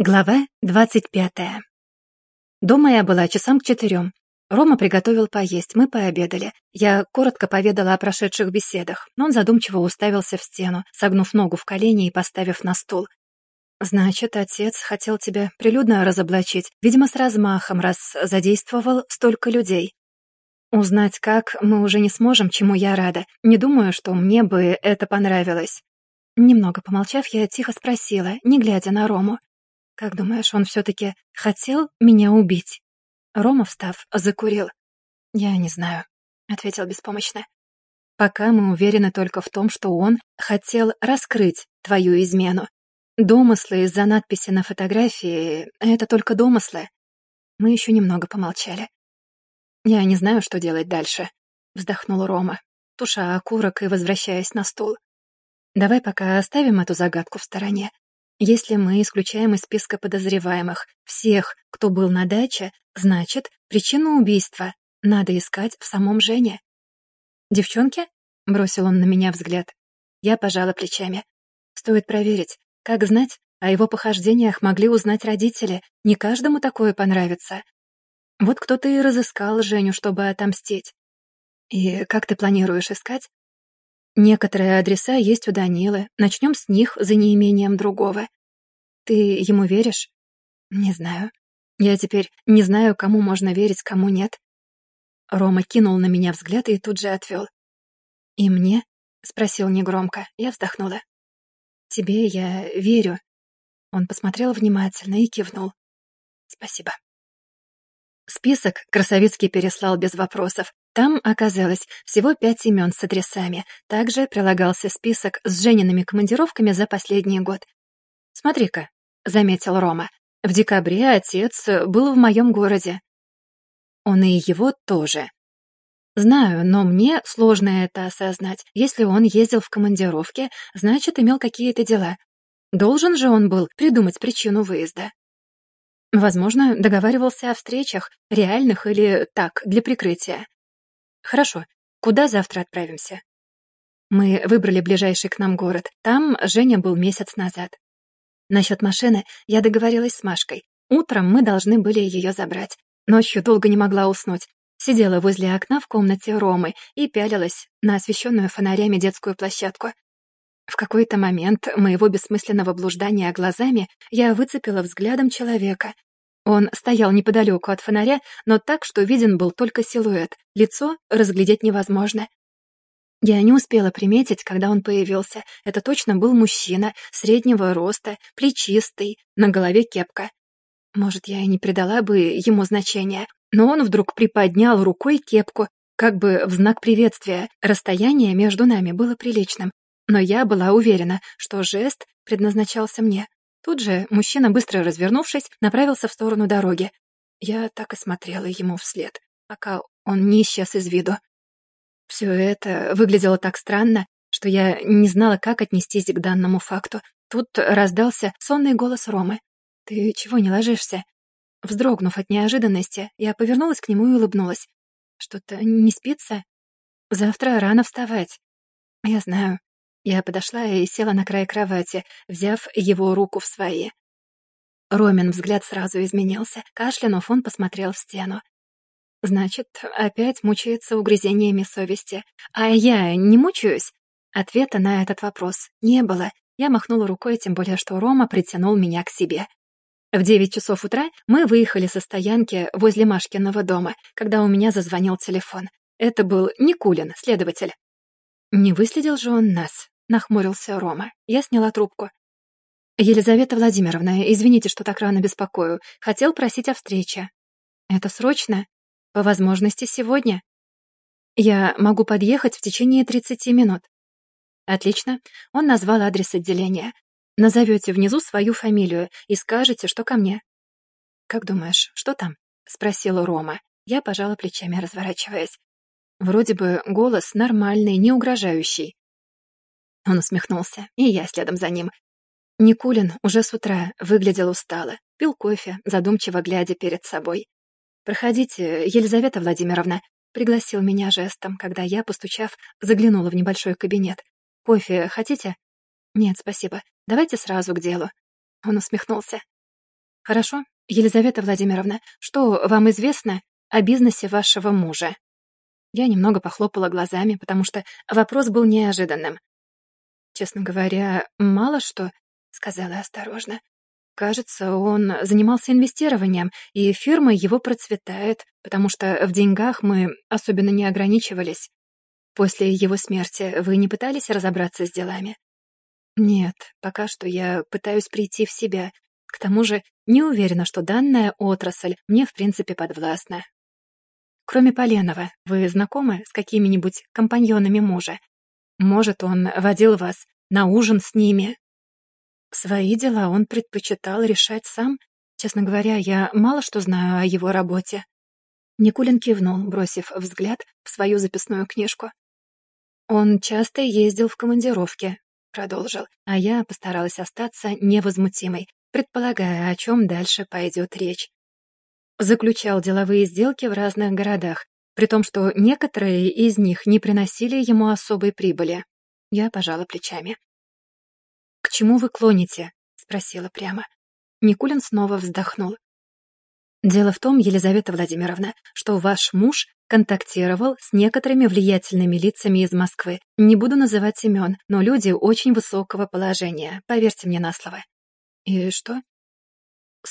Глава двадцать пятая. Дома я была часам к четырем. Рома приготовил поесть, мы пообедали. Я коротко поведала о прошедших беседах, но он задумчиво уставился в стену, согнув ногу в колени и поставив на стул. «Значит, отец хотел тебя прилюдно разоблачить, видимо, с размахом, раз задействовал столько людей. Узнать как мы уже не сможем, чему я рада. Не думаю, что мне бы это понравилось». Немного помолчав, я тихо спросила, не глядя на Рому. «Как думаешь, он все-таки хотел меня убить?» Рома, встав, закурил. «Я не знаю», — ответил беспомощно. «Пока мы уверены только в том, что он хотел раскрыть твою измену. Домыслы из-за надписи на фотографии — это только домыслы». Мы еще немного помолчали. «Я не знаю, что делать дальше», — вздохнул Рома, туша окурок и возвращаясь на стул. «Давай пока оставим эту загадку в стороне. Если мы исключаем из списка подозреваемых всех, кто был на даче, значит, причину убийства надо искать в самом Жене. «Девчонки?» — бросил он на меня взгляд. Я пожала плечами. Стоит проверить. Как знать, о его похождениях могли узнать родители. Не каждому такое понравится. Вот кто-то и разыскал Женю, чтобы отомстить. И как ты планируешь искать? Некоторые адреса есть у Данилы. Начнем с них за неимением другого. Ты ему веришь? Не знаю. Я теперь не знаю, кому можно верить, кому нет. Рома кинул на меня взгляд и тут же отвел. «И мне?» — спросил негромко. Я вздохнула. «Тебе я верю». Он посмотрел внимательно и кивнул. «Спасибо». Список Красовицкий переслал без вопросов. Там оказалось всего пять имен с адресами. Также прилагался список с Жениными командировками за последний год. «Смотри-ка», — заметил Рома, — «в декабре отец был в моем городе». Он и его тоже. Знаю, но мне сложно это осознать. Если он ездил в командировке, значит, имел какие-то дела. Должен же он был придумать причину выезда. Возможно, договаривался о встречах, реальных или так, для прикрытия. Хорошо, куда завтра отправимся? Мы выбрали ближайший к нам город. Там Женя был месяц назад. Насчет машины я договорилась с Машкой. Утром мы должны были ее забрать. Ночью долго не могла уснуть. Сидела возле окна в комнате Ромы и пялилась на освещенную фонарями детскую площадку. В какой-то момент моего бессмысленного блуждания глазами я выцепила взглядом человека. Он стоял неподалеку от фонаря, но так, что виден был только силуэт. Лицо разглядеть невозможно. Я не успела приметить, когда он появился. Это точно был мужчина, среднего роста, плечистый, на голове кепка. Может, я и не придала бы ему значения, но он вдруг приподнял рукой кепку, как бы в знак приветствия. Расстояние между нами было приличным, но я была уверена, что жест предназначался мне. Тут же мужчина, быстро развернувшись, направился в сторону дороги. Я так и смотрела ему вслед, пока он не исчез из виду. Все это выглядело так странно, что я не знала, как отнестись к данному факту. Тут раздался сонный голос Ромы. «Ты чего не ложишься?» Вздрогнув от неожиданности, я повернулась к нему и улыбнулась. «Что-то не спится? Завтра рано вставать». «Я знаю. Я подошла и села на край кровати, взяв его руку в свои. Ромин взгляд сразу изменился. Кашлянув, он посмотрел в стену. «Значит, опять мучается угрызениями совести. А я не мучаюсь?» Ответа на этот вопрос не было. Я махнула рукой, тем более, что Рома притянул меня к себе. В девять часов утра мы выехали со стоянки возле Машкиного дома, когда у меня зазвонил телефон. Это был Никулин, следователь. Не выследил же он нас. — нахмурился Рома. Я сняла трубку. «Елизавета Владимировна, извините, что так рано беспокою. Хотел просить о встрече». «Это срочно? По возможности сегодня?» «Я могу подъехать в течение 30 минут». «Отлично. Он назвал адрес отделения. Назовете внизу свою фамилию и скажете, что ко мне». «Как думаешь, что там?» — спросила Рома. Я пожала плечами, разворачиваясь. Вроде бы голос нормальный, не угрожающий. Он усмехнулся, и я следом за ним. Никулин уже с утра выглядел устало, пил кофе, задумчиво глядя перед собой. «Проходите, Елизавета Владимировна», — пригласил меня жестом, когда я, постучав, заглянула в небольшой кабинет. «Кофе хотите?» «Нет, спасибо. Давайте сразу к делу». Он усмехнулся. Хорошо, Елизавета Владимировна, что вам известно о бизнесе вашего мужа?» Я немного похлопала глазами, потому что вопрос был неожиданным. «Честно говоря, мало что», — сказала осторожно. «Кажется, он занимался инвестированием, и фирма его процветает, потому что в деньгах мы особенно не ограничивались. После его смерти вы не пытались разобраться с делами?» «Нет, пока что я пытаюсь прийти в себя. К тому же не уверена, что данная отрасль мне в принципе подвластна. Кроме Поленова, вы знакомы с какими-нибудь компаньонами мужа? Может, он водил вас на ужин с ними? Свои дела он предпочитал решать сам. Честно говоря, я мало что знаю о его работе. Никулин кивнул, бросив взгляд в свою записную книжку. Он часто ездил в командировки, продолжил, а я постаралась остаться невозмутимой, предполагая, о чем дальше пойдет речь заключал деловые сделки в разных городах, при том, что некоторые из них не приносили ему особой прибыли. Я пожала плечами. «К чему вы клоните?» — спросила прямо. Никулин снова вздохнул. «Дело в том, Елизавета Владимировна, что ваш муж контактировал с некоторыми влиятельными лицами из Москвы. Не буду называть имен, но люди очень высокого положения, поверьте мне на слово». «И что?»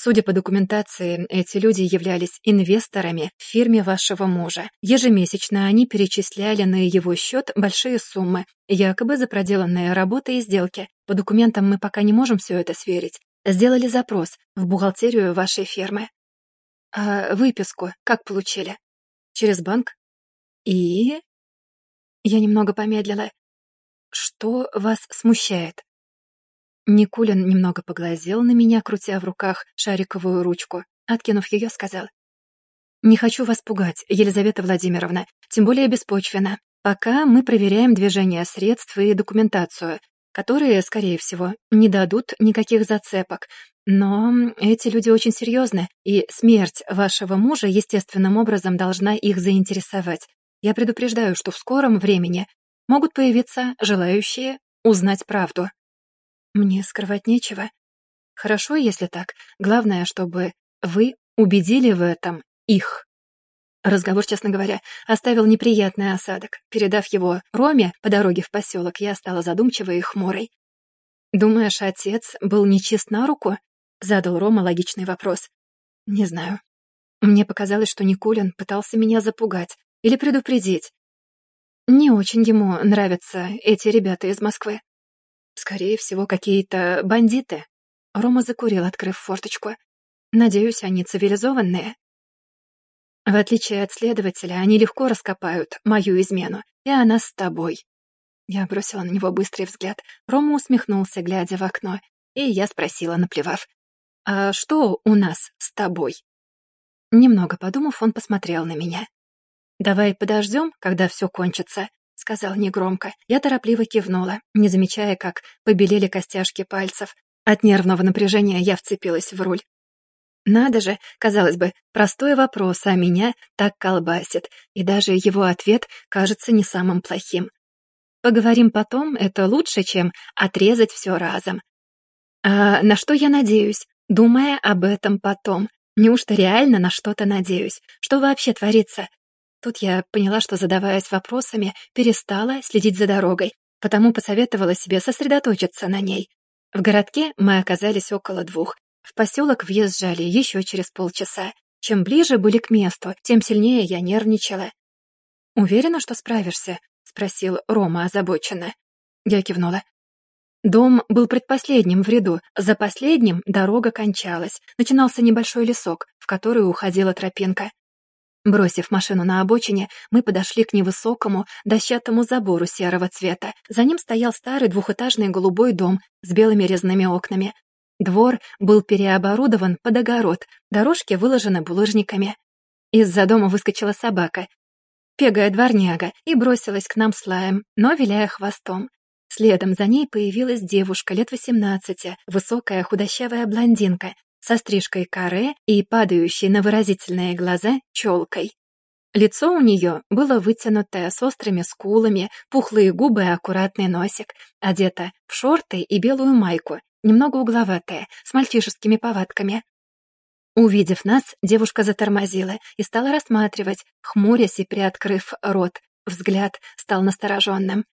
Судя по документации, эти люди являлись инвесторами в фирме вашего мужа. Ежемесячно они перечисляли на его счет большие суммы, якобы за проделанные работы и сделки. По документам мы пока не можем все это сверить. Сделали запрос в бухгалтерию вашей фирмы. А выписку как получили? Через банк? И... Я немного помедлила. Что вас смущает? Никулин немного поглазел на меня, крутя в руках шариковую ручку. Откинув ее, сказал. «Не хочу вас пугать, Елизавета Владимировна, тем более беспочвенно. Пока мы проверяем движение средств и документацию, которые, скорее всего, не дадут никаких зацепок. Но эти люди очень серьезны, и смерть вашего мужа естественным образом должна их заинтересовать. Я предупреждаю, что в скором времени могут появиться желающие узнать правду. Мне скрывать нечего. Хорошо, если так. Главное, чтобы вы убедили в этом их. Разговор, честно говоря, оставил неприятный осадок. Передав его Роме по дороге в поселок, я стала задумчивой и хмурой. «Думаешь, отец был нечист на руку?» — задал Рома логичный вопрос. «Не знаю. Мне показалось, что Никулин пытался меня запугать или предупредить. Не очень ему нравятся эти ребята из Москвы. Скорее всего, какие-то бандиты. Рома закурил, открыв форточку. Надеюсь, они цивилизованные. В отличие от следователя, они легко раскопают мою измену, и она с тобой. Я бросила на него быстрый взгляд. Рома усмехнулся, глядя в окно, и я спросила, наплевав. «А что у нас с тобой?» Немного подумав, он посмотрел на меня. «Давай подождем, когда все кончится сказал негромко. Я торопливо кивнула, не замечая, как побелели костяшки пальцев. От нервного напряжения я вцепилась в руль. Надо же, казалось бы, простой вопрос, а меня так колбасит, и даже его ответ кажется не самым плохим. Поговорим потом, это лучше, чем отрезать все разом. А на что я надеюсь, думая об этом потом? Неужто реально на что-то надеюсь? Что вообще творится? Тут я поняла, что, задаваясь вопросами, перестала следить за дорогой, потому посоветовала себе сосредоточиться на ней. В городке мы оказались около двух. В поселок въезжали еще через полчаса. Чем ближе были к месту, тем сильнее я нервничала. «Уверена, что справишься?» — спросил Рома озабоченно. Я кивнула. Дом был предпоследним в ряду. За последним дорога кончалась. Начинался небольшой лесок, в который уходила тропинка. Бросив машину на обочине, мы подошли к невысокому дощатому забору серого цвета. За ним стоял старый двухэтажный голубой дом с белыми резными окнами. Двор был переоборудован под огород, дорожки выложены булыжниками. Из-за дома выскочила собака, пегая дворняга, и бросилась к нам с лаем, но виляя хвостом. Следом за ней появилась девушка лет восемнадцати, высокая худощавая блондинка со стрижкой каре и падающей на выразительные глаза челкой. Лицо у нее было вытянутое с острыми скулами, пухлые губы и аккуратный носик, одета в шорты и белую майку, немного угловатая, с мальчишескими повадками. Увидев нас, девушка затормозила и стала рассматривать, хмурясь и приоткрыв рот. Взгляд стал настороженным.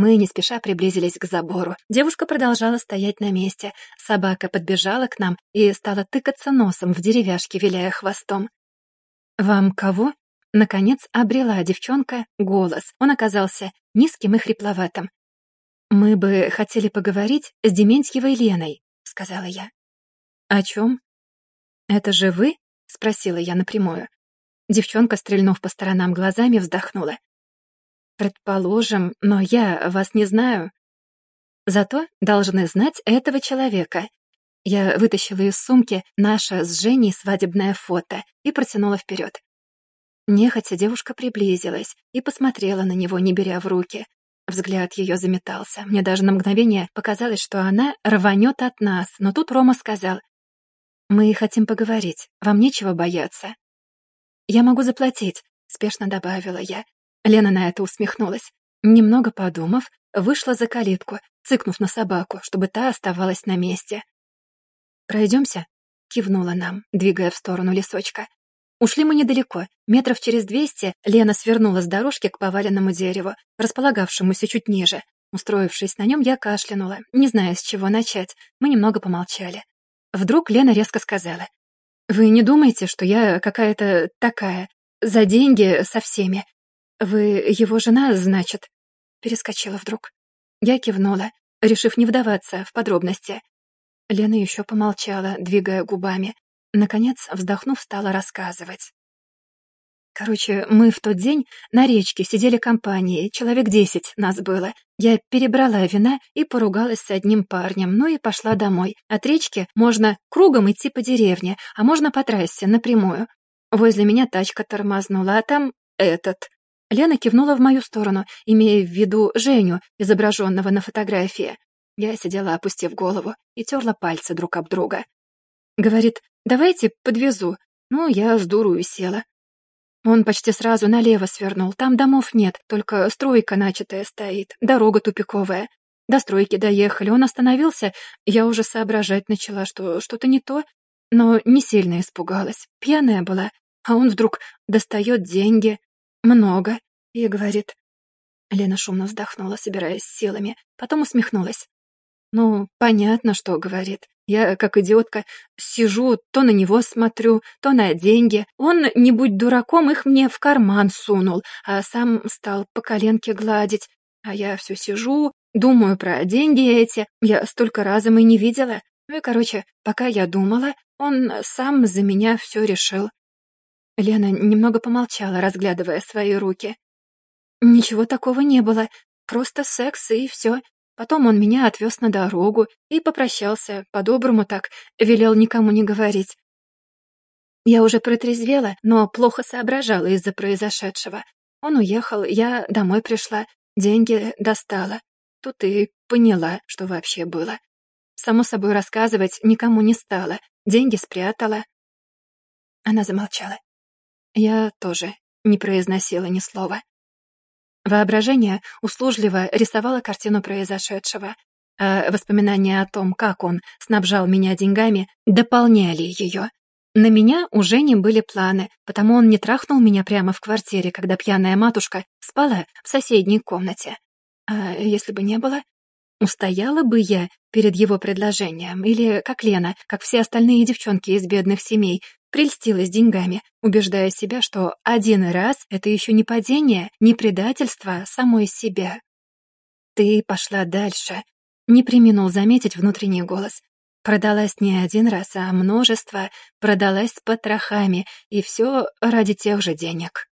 Мы не спеша приблизились к забору. Девушка продолжала стоять на месте. Собака подбежала к нам и стала тыкаться носом в деревяшки, виляя хвостом. «Вам кого?» Наконец обрела девчонка голос. Он оказался низким и хрипловатым. «Мы бы хотели поговорить с Дементьевой Леной», — сказала я. «О чем?» «Это же вы?» — спросила я напрямую. Девчонка, стрельнув по сторонам глазами, вздохнула. «Предположим, но я вас не знаю. Зато должны знать этого человека». Я вытащила из сумки наше с Женей свадебное фото и протянула вперед. Нехотя девушка приблизилась и посмотрела на него, не беря в руки. Взгляд ее заметался. Мне даже на мгновение показалось, что она рванет от нас, но тут Рома сказал, «Мы хотим поговорить, вам нечего бояться». «Я могу заплатить», — спешно добавила я. Лена на это усмехнулась. Немного подумав, вышла за калитку, цыкнув на собаку, чтобы та оставалась на месте. «Пройдемся?» — кивнула нам, двигая в сторону лесочка. Ушли мы недалеко. Метров через двести Лена свернула с дорожки к поваленному дереву, располагавшемуся чуть ниже. Устроившись на нем, я кашлянула, не зная, с чего начать. Мы немного помолчали. Вдруг Лена резко сказала. «Вы не думаете, что я какая-то такая, за деньги со всеми? «Вы его жена, значит?» Перескочила вдруг. Я кивнула, решив не вдаваться в подробности. Лена еще помолчала, двигая губами. Наконец, вздохнув, стала рассказывать. Короче, мы в тот день на речке сидели компанией, человек десять нас было. Я перебрала вина и поругалась с одним парнем, ну и пошла домой. От речки можно кругом идти по деревне, а можно по трассе, напрямую. Возле меня тачка тормознула, а там этот. Лена кивнула в мою сторону, имея в виду Женю, изображенного на фотографии. Я сидела, опустив голову, и терла пальцы друг об друга. Говорит, давайте подвезу. Ну, я с дуру села. Он почти сразу налево свернул. Там домов нет, только стройка начатая стоит, дорога тупиковая. До стройки доехали, он остановился. Я уже соображать начала, что что-то не то, но не сильно испугалась. Пьяная была, а он вдруг достает деньги, много. И говорит... Лена шумно вздохнула, собираясь силами, потом усмехнулась. Ну, понятно, что говорит. Я, как идиотка, сижу, то на него смотрю, то на деньги. Он, не будь дураком, их мне в карман сунул, а сам стал по коленке гладить. А я все сижу, думаю про деньги эти. Я столько разом и не видела. Ну и, короче, пока я думала, он сам за меня все решил. Лена немного помолчала, разглядывая свои руки. «Ничего такого не было, просто секс и все. Потом он меня отвез на дорогу и попрощался, по-доброму так, велел никому не говорить. Я уже протрезвела, но плохо соображала из-за произошедшего. Он уехал, я домой пришла, деньги достала. Тут и поняла, что вообще было. Само собой рассказывать никому не стала, деньги спрятала. Она замолчала. Я тоже не произносила ни слова. Воображение услужливо рисовало картину произошедшего, а воспоминания о том, как он снабжал меня деньгами, дополняли ее. На меня уже не были планы, потому он не трахнул меня прямо в квартире, когда пьяная матушка спала в соседней комнате. А если бы не было, устояла бы я перед его предложением, или, как Лена, как все остальные девчонки из бедных семей, прельстилась деньгами, убеждая себя, что один раз — это еще не падение, не предательство самой себя. «Ты пошла дальше», — не приминул заметить внутренний голос. Продалась не один раз, а множество, продалась с потрохами, и все ради тех же денег.